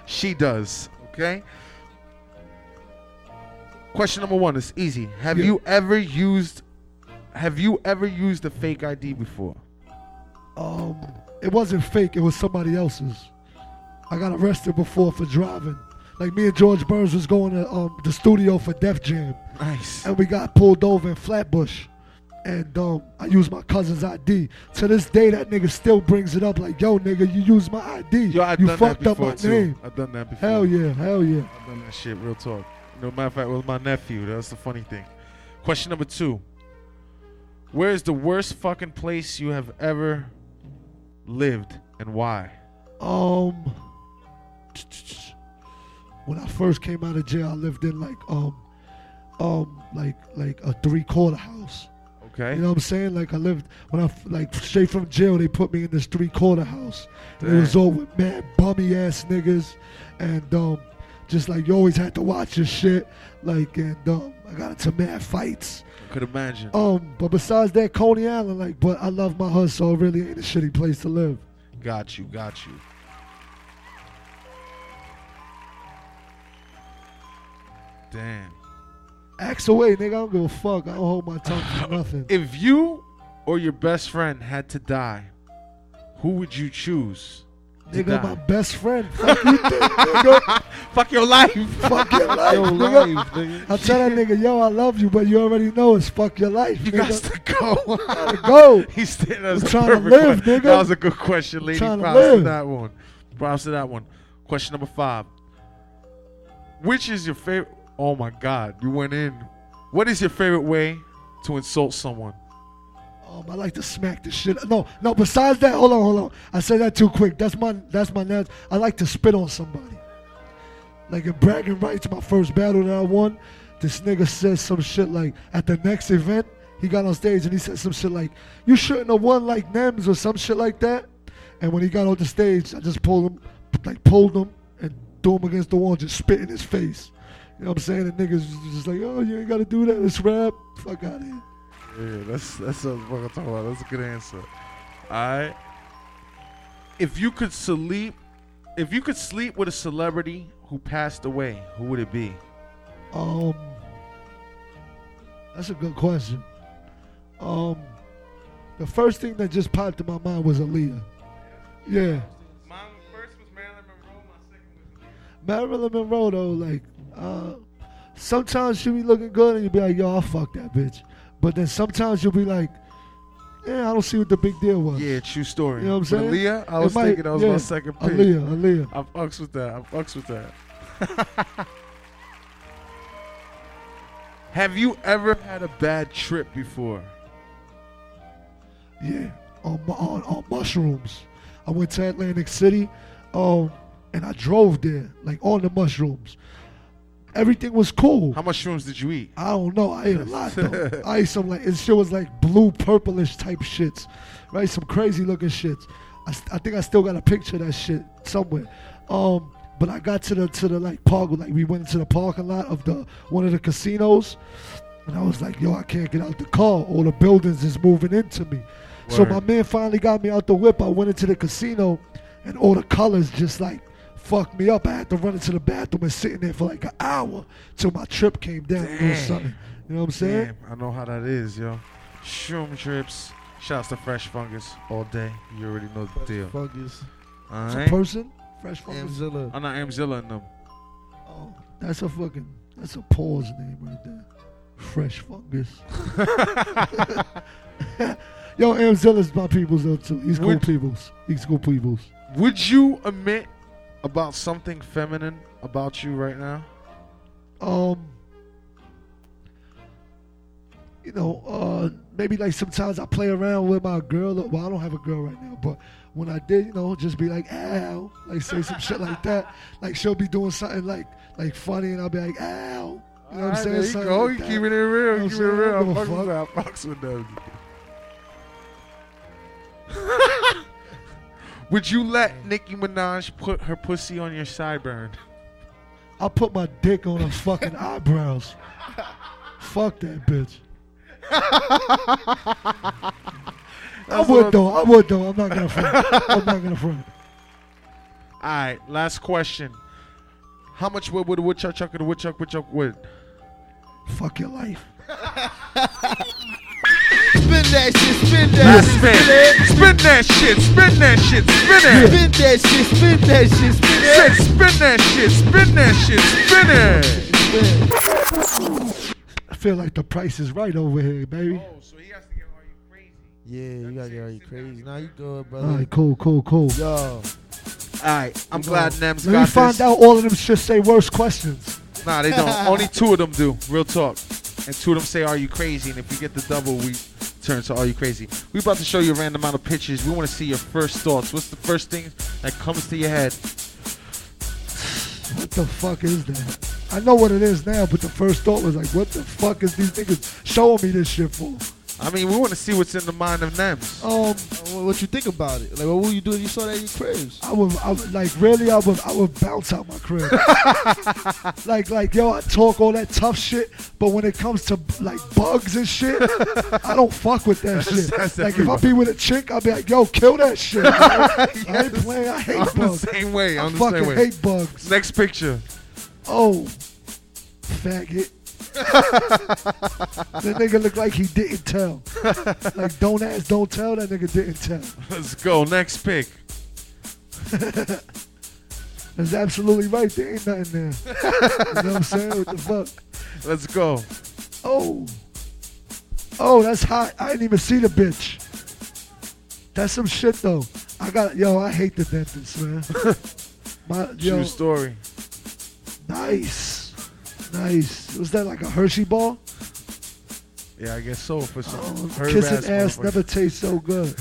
(laughs) she does. Okay. Question number one is easy. Have Yeah. you ever used? Have you ever used a fake ID before? Um, it wasn't fake. It was somebody else's. I got arrested before for driving. Like me and George Burns was going to um, the studio for Def Jam, Nice. and we got pulled over in Flatbush. And um, I used my cousin's ID. To this day, that nigga still brings it up like, "Yo, nigga, you used my ID. Yo, I've you done fucked that up before my too. name." I've done that before. Hell yeah, hell yeah. I've done that shit. Real talk. No matter of fact, it was my nephew. That's the funny thing. Question number two. Where is the worst fucking place you have ever lived and why? Um, when I first came out of jail, I lived in like um, um, like like a three quarter house. Okay. You know what I'm saying? Like I lived when I like straight from jail, they put me in this three quarter house. And it was all with mad bummy ass niggas, and um, just like you always had to watch your shit. Like and um, I got into mad fights. I Could imagine. Um, but besides that, Coney Island, like, but I love my hood, so it really ain't a shitty place to live. Got you, got you. Damn. Axe away, nigga. I don't give a fuck. I don't hold my tongue for (laughs) nothing. If you or your best friend had to die, who would you choose? To Nigga, my best friend. Fuck you, (laughs) nigga. Fuck your life. Fuck your life, Yo, nigga. life, nigga. I tell that nigga, yo, I love you, but you already know it's fuck your life. You got to go. (laughs) Gotta go. (laughs) He's trying to perfect live, one. nigga. That was a good question, lady. to Props to live. that one. Props to that one. Question number five. Which is your favorite? Oh my God, you went in. What is your favorite way to insult someone? Um, I like to smack the shit. No, no. Besides that, hold on, hold on. I said that too quick. That's my, that's my net. I like to spit on somebody. Like in bragging rights, my first battle that I won, this nigga said some shit like at the next event, he got on stage and he said some shit like, "You shouldn't have won like Nems" or some shit like that. And when he got on the stage, I just pulled him, like pulled him and threw him against the wall, and just spit in his face. You know what I'm saying? And niggas just like, "Oh, you ain't gotta do that. Let's rap. Fuck out of here." Yeah, that's that's what I'm talking about. That's a good answer. All right. If you could sleep, if you could sleep with a celebrity who passed away, who would it be? Um, that's a good question. Um, the first thing that just popped in my mind was Aaliyah. Yeah, My first was Marilyn Monroe. My second was Marilyn Monroe though, like, uh, sometimes she be looking good and you be like, yo, I fuck that bitch. But then sometimes you'll be like, Yeah, I don't see what the big deal was. Yeah, true story. You know what I'm With saying? Aaliyah, I was might- thinking that was yeah, my second pick. Aaliyah, Aaliyah. I fucks with that. I fucks with that. (laughs) Have you ever had a bad trip before? Yeah, on, on on mushrooms. I went to Atlantic City, um, and I drove there like on the mushrooms. Everything was cool. How much shrooms did you eat? I don't know. I ate a lot (laughs) though. I ate some like it shit was like blue purplish type shits, right? Some crazy looking shits. I, st- I think I still got a picture of that shit somewhere. Um, but I got to the to the like park like we went into the parking lot of the one of the casinos, and I was like, yo, I can't get out the car. All the buildings is moving into me. So my man finally got me out the whip. I went into the casino, and all the colors just like fucked me up. I had to run into the bathroom and sit in there for like an hour till my trip came down. a little Damn. You know what I'm saying? Damn, I know how that is, yo. Shroom trips. Shouts to Fresh Fungus all day. You already know the deal. Fungus. All It's a right. person, fresh fungus. Amzilla. I'm oh, not Amzilla in them. Oh, that's a fucking that's a pause name right there. Fresh fungus. (laughs) (laughs) Yo, Amzilla's my peoples though too. He's cool Would- peoples. He's cool peoples. Would you admit about something feminine about you right now? Um, you know, uh, maybe like sometimes I play around with my girl. Well, I don't have a girl right now, but when I did, you know, just be like, ow, like say some shit like that. Like she'll be doing something like like funny, and I'll be like, ow. You know what I'm saying? there you go. like you keeping it real. You know keeping it I'm real. saying? I I fucks don't with that. I fucks with them. (laughs) Would you let Nicki Minaj put her pussy on your sideburn? I'll put my dick on her fucking (laughs) eyebrows. Fuck that bitch. I would though. I would though. I'm not gonna front. (laughs) I'm not gonna front. All right, last question. How much wood would a woodchuck chuck and a woodchuck woodchuck wood? Fuck your life. (laughs) Spin that shit, spin Yeah, that shit, spin. spin it. Spin that shit. Spin that shit. Spin it. Spin that shit, spin that shit, spin it. Said spin that shit. Spin that shit. Spin it. I feel like the price is right over here, baby. Oh, so he has to get Are You Crazy? Yeah, you gotta get all you crazy. Now you good, All brother. right, cool, cool, cool. Yo, All right, I'm glad Nems Let got me find this. out all of them should say worse questions. Nah, they don't. Only two of them do. Real talk. And two of them say, "Are you crazy?" And if we get the double, we turn to "Are you crazy?" We about to show you a random amount of pictures. We want to see your first thoughts. What's the first thing that comes to your head? What the fuck is that? I know what it is now, but the first thought was like, what the fuck is these niggas showing me this shit for? I mean, we want to see what's in the mind of Nems. Um, what, what you think about it? Like, what would you do if you saw that in your cribs? I would, I would like really, I would, I would bounce out my crib. (laughs) like, like, yo, I talk all that tough shit, but when it comes to like bugs and shit, (laughs) I don't fuck with that shit. that's like, if I be with a chick, I'll be like, yo, kill that shit. man. (laughs) I ain't playing. I hate I'm the bugs. same way. I I'm the fucking same way. hate bugs. Next picture. Oh, faggot. (laughs) that nigga look like he didn't tell. like, don't ask, don't tell. That nigga didn't tell. Let's go. Next pick. (laughs) That's absolutely right. There ain't nothing there. you know what I'm saying? What the fuck? Let's go. Oh. Oh, that's hot. I didn't even see the bitch. That's some shit though. I got yo, I hate the dentist, man. (laughs) My yo, True story. nice. Nice. Was that like a Hershey ball? Yeah, I guess so. For some Oh, kissing ass ass never tastes so good.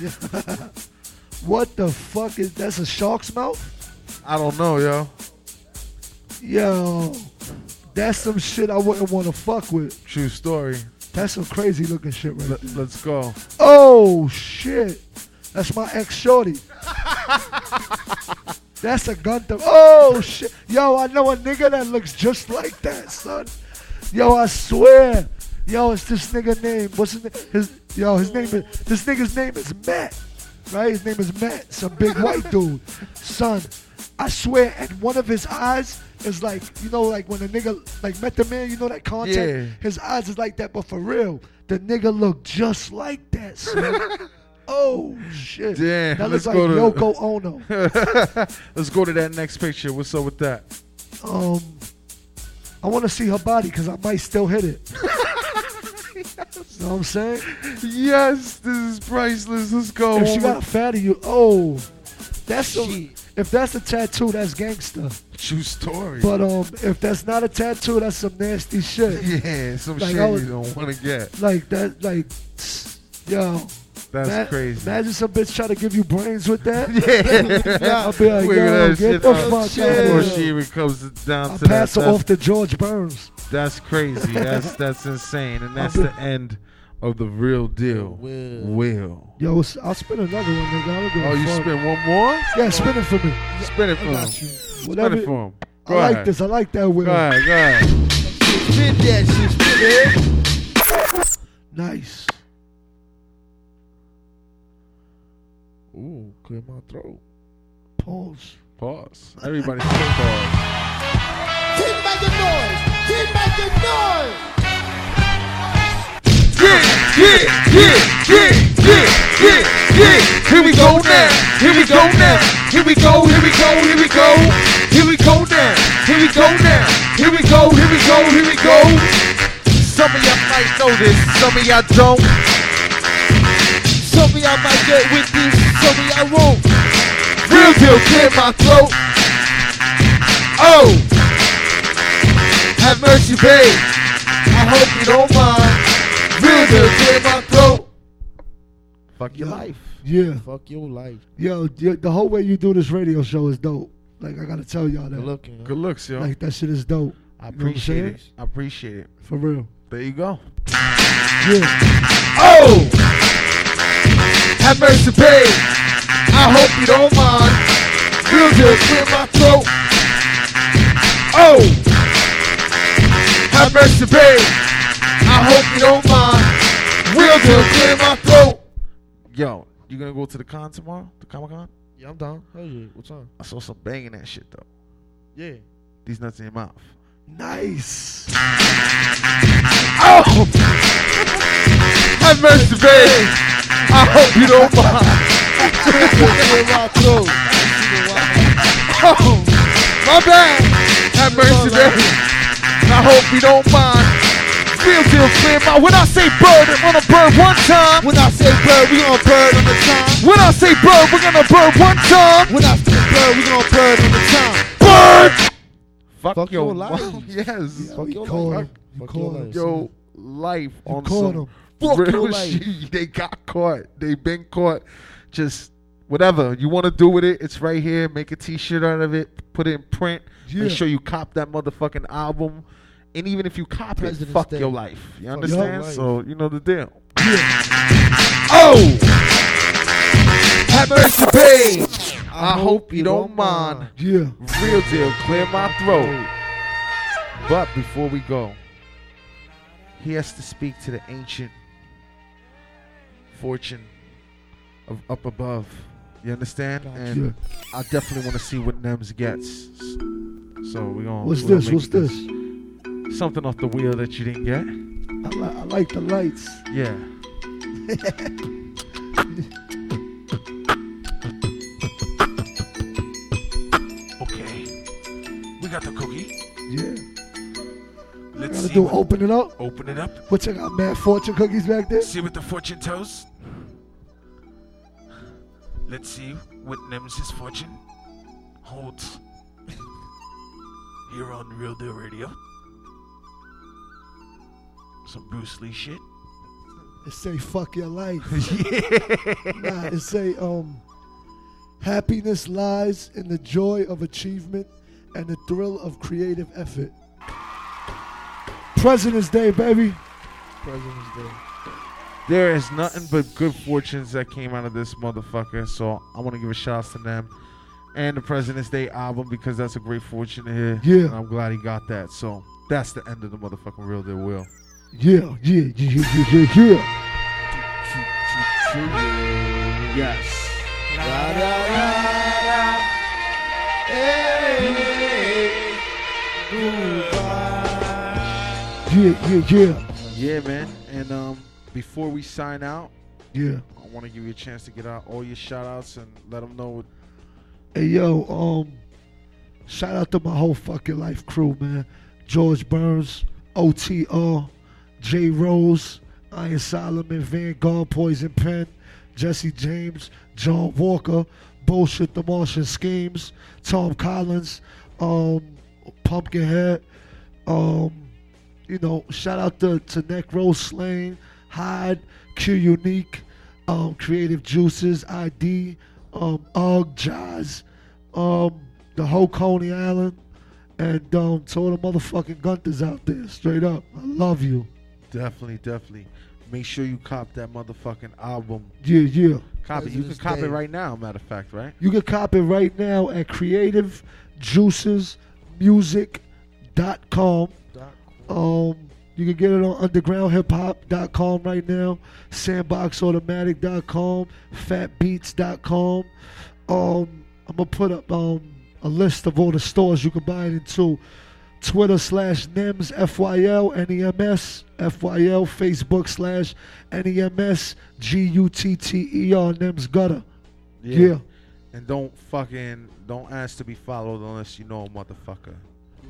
Yeah. (laughs) what the fuck is that's a shark's mouth? I don't know, yo. Yo, that's some shit I wouldn't want to fuck with. True story. That's some crazy looking shit right there. let's go. Oh shit, that's my ex shorty. (laughs) that's a gun to. Oh (laughs) shit, yo, I know a nigga that looks just like that, son. Yo, I swear. Yo, it's this nigga name. What's his name? His yo, his name is this nigga's name is Matt. Right? His name is Matt. Some big white dude. Son, I swear, and one of his eyes is like, you know, like when a nigga like met the man, you know that contact? Yeah. His eyes is like that, but for real, the nigga look just like that, son. (laughs) oh shit. Damn, That looks like to- Yoko (laughs) Ono. Let's go to that next picture. What's up with that? Um I wanna see her body because I might still hit it. (laughs) know what I'm saying? Yes, this is priceless. Let's go. If she got a fatty, you oh, that's Shit. if that's a tattoo, that's gangster. True story. But um, if that's not a tattoo, that's some nasty shit. (laughs) yeah, some Like, shit I was- you don't want to get. Like that, like, yo, That's ma- crazy. Imagine some bitch try to give you brains with that. (laughs) yeah. (laughs) I'll be like, Wiggle yo, get shit the up. fuck Before out of she even comes down I'll to that. pass her That's, off to George Burns. that's crazy. (laughs) That's that's insane, and that's be- the end of the real deal. Will. Will. Yo, I'll spin another one, nigga. I don't Oh, you fuck. spin one more? Yeah, spin it for me. Spin it for I him. got. Spin it for him. I Go like this. I like that will. Go ahead. Go ahead. Spin that shit, spin it. Nice. Ooh, clear my throat. Pause. Pause. Everybody say pause. Keep making noise. Keep making noise. Yeah, yeah, yeah, yeah, yeah, yeah, yeah. Here we go now. Here we go now. Here we go. Here we go. Here we go. Here we go now. Here we go now. Here we go. Here we go. Here we go. Some of y'all might know this. Some of y'all don't. Some of y'all might get with this, some of y'all won't. Real deal, clear my throat. Oh, have mercy, babe. I hope you don't mind. Real deal, clear my throat. Fuck your Yo. life. Yeah. Fuck your life. Yo, y- the whole way you do this radio show is dope. Like I gotta tell y'all that. Good looking. huh? Good looks, yo. Like that shit is dope. I You know appreciate it. I appreciate it. For real. There you go. Yeah. Oh! Have mercy, babe. I hope you don't mind. Real deal, clear my throat. Oh! Have mercy, babe. I hope you don't mind. Real deal, clear my throat. Yo, you gonna go to the con tomorrow? The Comic Con? Yeah, I'm down. Hell yeah. What time? I saw some banging that shit though. Yeah. These nuts in your mouth. Nice. Oh! Have mercy, babe. I hope you don't mind. My. (laughs) Oh, my bad. Have mercy, baby. I hope you don't mind. Real deal clear my. When I say bird, I'm gonna bird one time. When I say bird, we gonna bird on the time. When I say bird, we're gonna bird one time. When I say bird, we gonna bird on the time. Bird. Fuck, Fuck your your life. life. (laughs) Yes. Fuck your called life. him. You Fuck your him. life. Yo, life You on some him. Fuck real (laughs) shit. They got caught. They been caught. Just whatever you want to do with it. It's right here. Make a T-shirt out of it. Put it in print. Yeah. Make sure you cop that motherfucking album. And even if you cop President's it, fuck Day. your life. You Fuck understand? life. So you know the deal. Oh, have mercy, babe. I hope you don't mind. Yeah. Real deal, clear my throat. But before we go, he has to speak to the ancient fortune of up above. You understand? And. I definitely want to see what Nems gets. So we're gonna. What's this? What's this? Something off the wheel that you didn't get. I, li- I like the lights. Yeah. (laughs) okay. We got the cookie. Yeah. Let's Gotta see. do open it up. open it up. What you got, mad fortune cookies back there? See what the fortune tells. Let's see what Nems's fortune holds here on Real Deal Radio. Some Bruce Lee shit. It say fuck your life. (laughs) yeah. nah, it say um happiness lies in the joy of achievement and the thrill of creative effort. President's Day, baby. President's Day. There is nothing but good fortunes that came out of this motherfucker. So I want to give a shout out to them and the President's Day album because that's a great fortune to hear. Yeah. And I'm glad he got that. So that's the end of the motherfucking Real Deal Will. Yeah, yeah, yeah, yeah, yeah, yeah. Yes. Yeah, yeah, yeah. Yeah, man. And um, before we sign out, Yeah. I want to give you a chance to get out all your shout outs and let them know what. Hey yo, um, shout out to my whole fucking life crew, man. George Burns, OTR, J Rose, Iron Solomon, Vanguard, Poison Pen, Jesse James, John Walker, Bullshit the Martian Schemes, Tom Collins, um, Pumpkinhead, um, you know, shout out to, to Necro Slaine, Hyde, Q Unique, um, Creative Juices, ID, um, Ugg, Jazz, um, the whole Coney Island, and um, to all the motherfucking Gunters out there, straight up. I love you. Definitely, definitely. Make sure you cop that motherfucking album. Yeah, yeah. Copy. You can President's cop Day. it right now. Matter of fact, right? You can cop it right now at creativejuicesmusic.com. Um, you can get it on undergroundhiphop.com right now, sandboxautomatic.com, fatbeats.com. Um, I'm gonna put up um a list of all the stores you can buy it into. Twitter slash NEMS FYL NEMS FYL Facebook slash NEMS G U T T E R NEMS Gutter. Yeah. And don't fucking don't ask to be followed unless you know a motherfucker,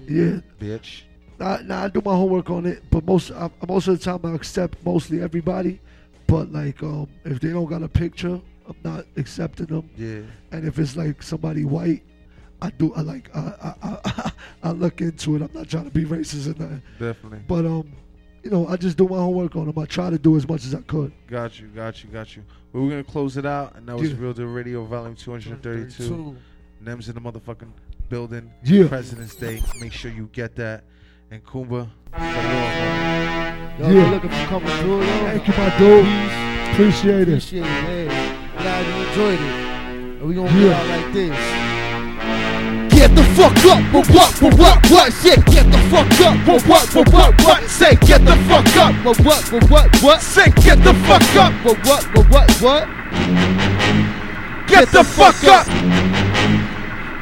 Yeah. bitch. Nah, nah, I do my homework on it, but most I, most of the time I accept mostly everybody. But like, um, if they don't got a picture, I'm not accepting them. Yeah. And if it's like somebody white, I do. I like. I I, I, (laughs) I look into it. I'm not trying to be racist or nothing. Definitely. But um, you know, I just do my homework on them. I try to do as much as I could. Got you, got you, got you. Well, we're gonna close it out, and that was Yeah. Real Deal Radio, Volume 232. Nems in the motherfucking building. Yeah. President's Day. Make sure you get that. And Kumba, cut it off, homie. Y'all Yeah. looking for coming through, yo. Thank you, my dude. Appreciate it. Appreciate it, man. Glad you enjoyed it. And we gonna Yeah. out like this. Get the fuck up, what, what, what, what, what, shit, get the fuck up, what, what, what, what, what, say, get the fuck up, what, what, what, what, what, say, get the fuck up, what, what, what, what, what, Get the fuck up!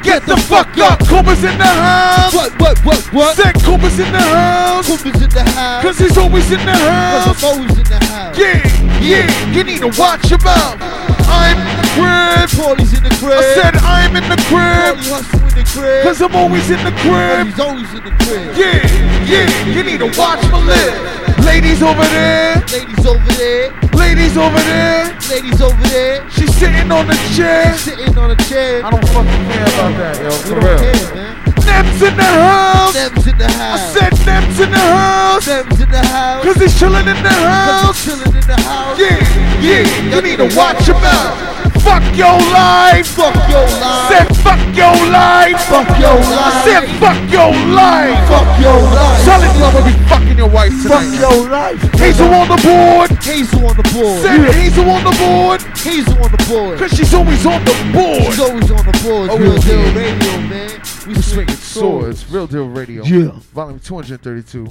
Get the fuck up! Kumba's in the house! what, what, what, what, Said Kumba's in the house! Cooper's in the house, Cause he's always in the cause house! I'm always in the house, Yeah, yeah, you need to watch your mouth! I'm in the crib! Paulie's in the crib, I said I'm in the crib! In the crib, Cause I'm always in the crib. cause he's always in the crib, Yeah, yeah, you need to watch my lip! Ladies over there! ladies over there, Ladies over there! ladies over there, She's sitting on the chair! sitting on a chair, I don't fucking care about that, yo. For real. care, man, Nems in the house! Them's in the I house. said Nems in the house! Them's in the house. Cause he's chilling in the house! Chilling in the house. Yeah, yeah, you need to watch your mouth! Fuck your life! Fuck your life. Said fuck your life! Fuck your life. Said fuck your life! Fuck your life. Tell him I'm gonna be fucking your wife tonight. Fuck your life. Hazel on the board! Hazel on the board. Said Hazel on the board! Hazel on the board. Cause she's always on the board! She's always on the board. Oh, Real yeah. deal radio, man. We swinging swords. Real Deal Radio. Yeah. Volume 232.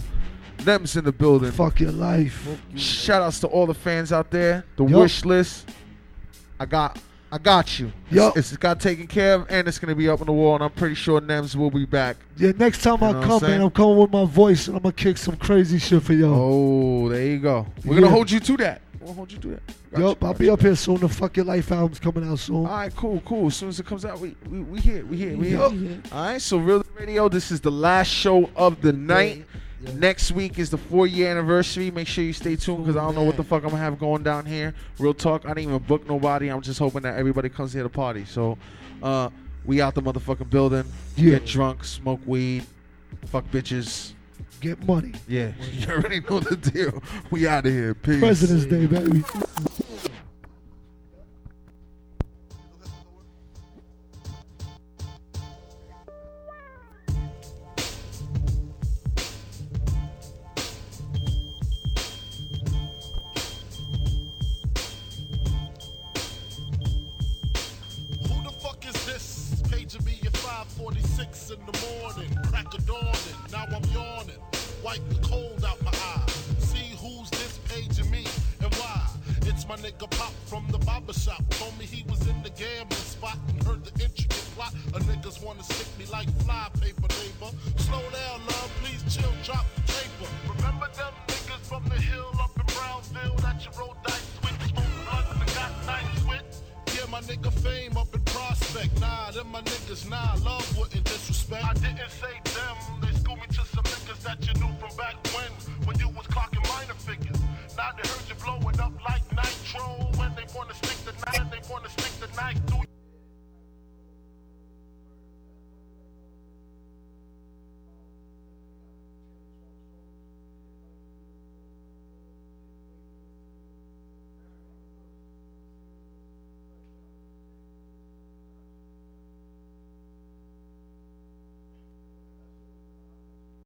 Nems in the building. Fuck your life. Shout outs to all the fans out there. The Yup. wish list. I got I got you. It's- Yup. It's got taken care of and it's gonna be up on the wall and I'm pretty sure Nems will be back. Yeah, next time You I come, man, I'm coming with my voice and I'm gonna kick some crazy shit for y'all. Oh, there you go. We're gonna hold you to that. We'll hold you to that. Got you, yup, I'll be you. up here soon. The Fuck Your Life album's coming out soon. All right, cool, cool. As soon as it comes out, we we, we here, we here, we here. Yup. All right, so Real Radio, this is the last show of the night. Next week is the four year anniversary. Make sure you stay tuned because I don't know what the fuck I'm gonna have going down here. Real talk, I didn't even book nobody. I'm just hoping that everybody comes here to party. So, uh, we out the motherfucking building. Yeah. Get drunk, smoke weed, fuck bitches. Get money. Yeah, (laughs) you already know the deal. We out of here. Peace. President's Day, baby.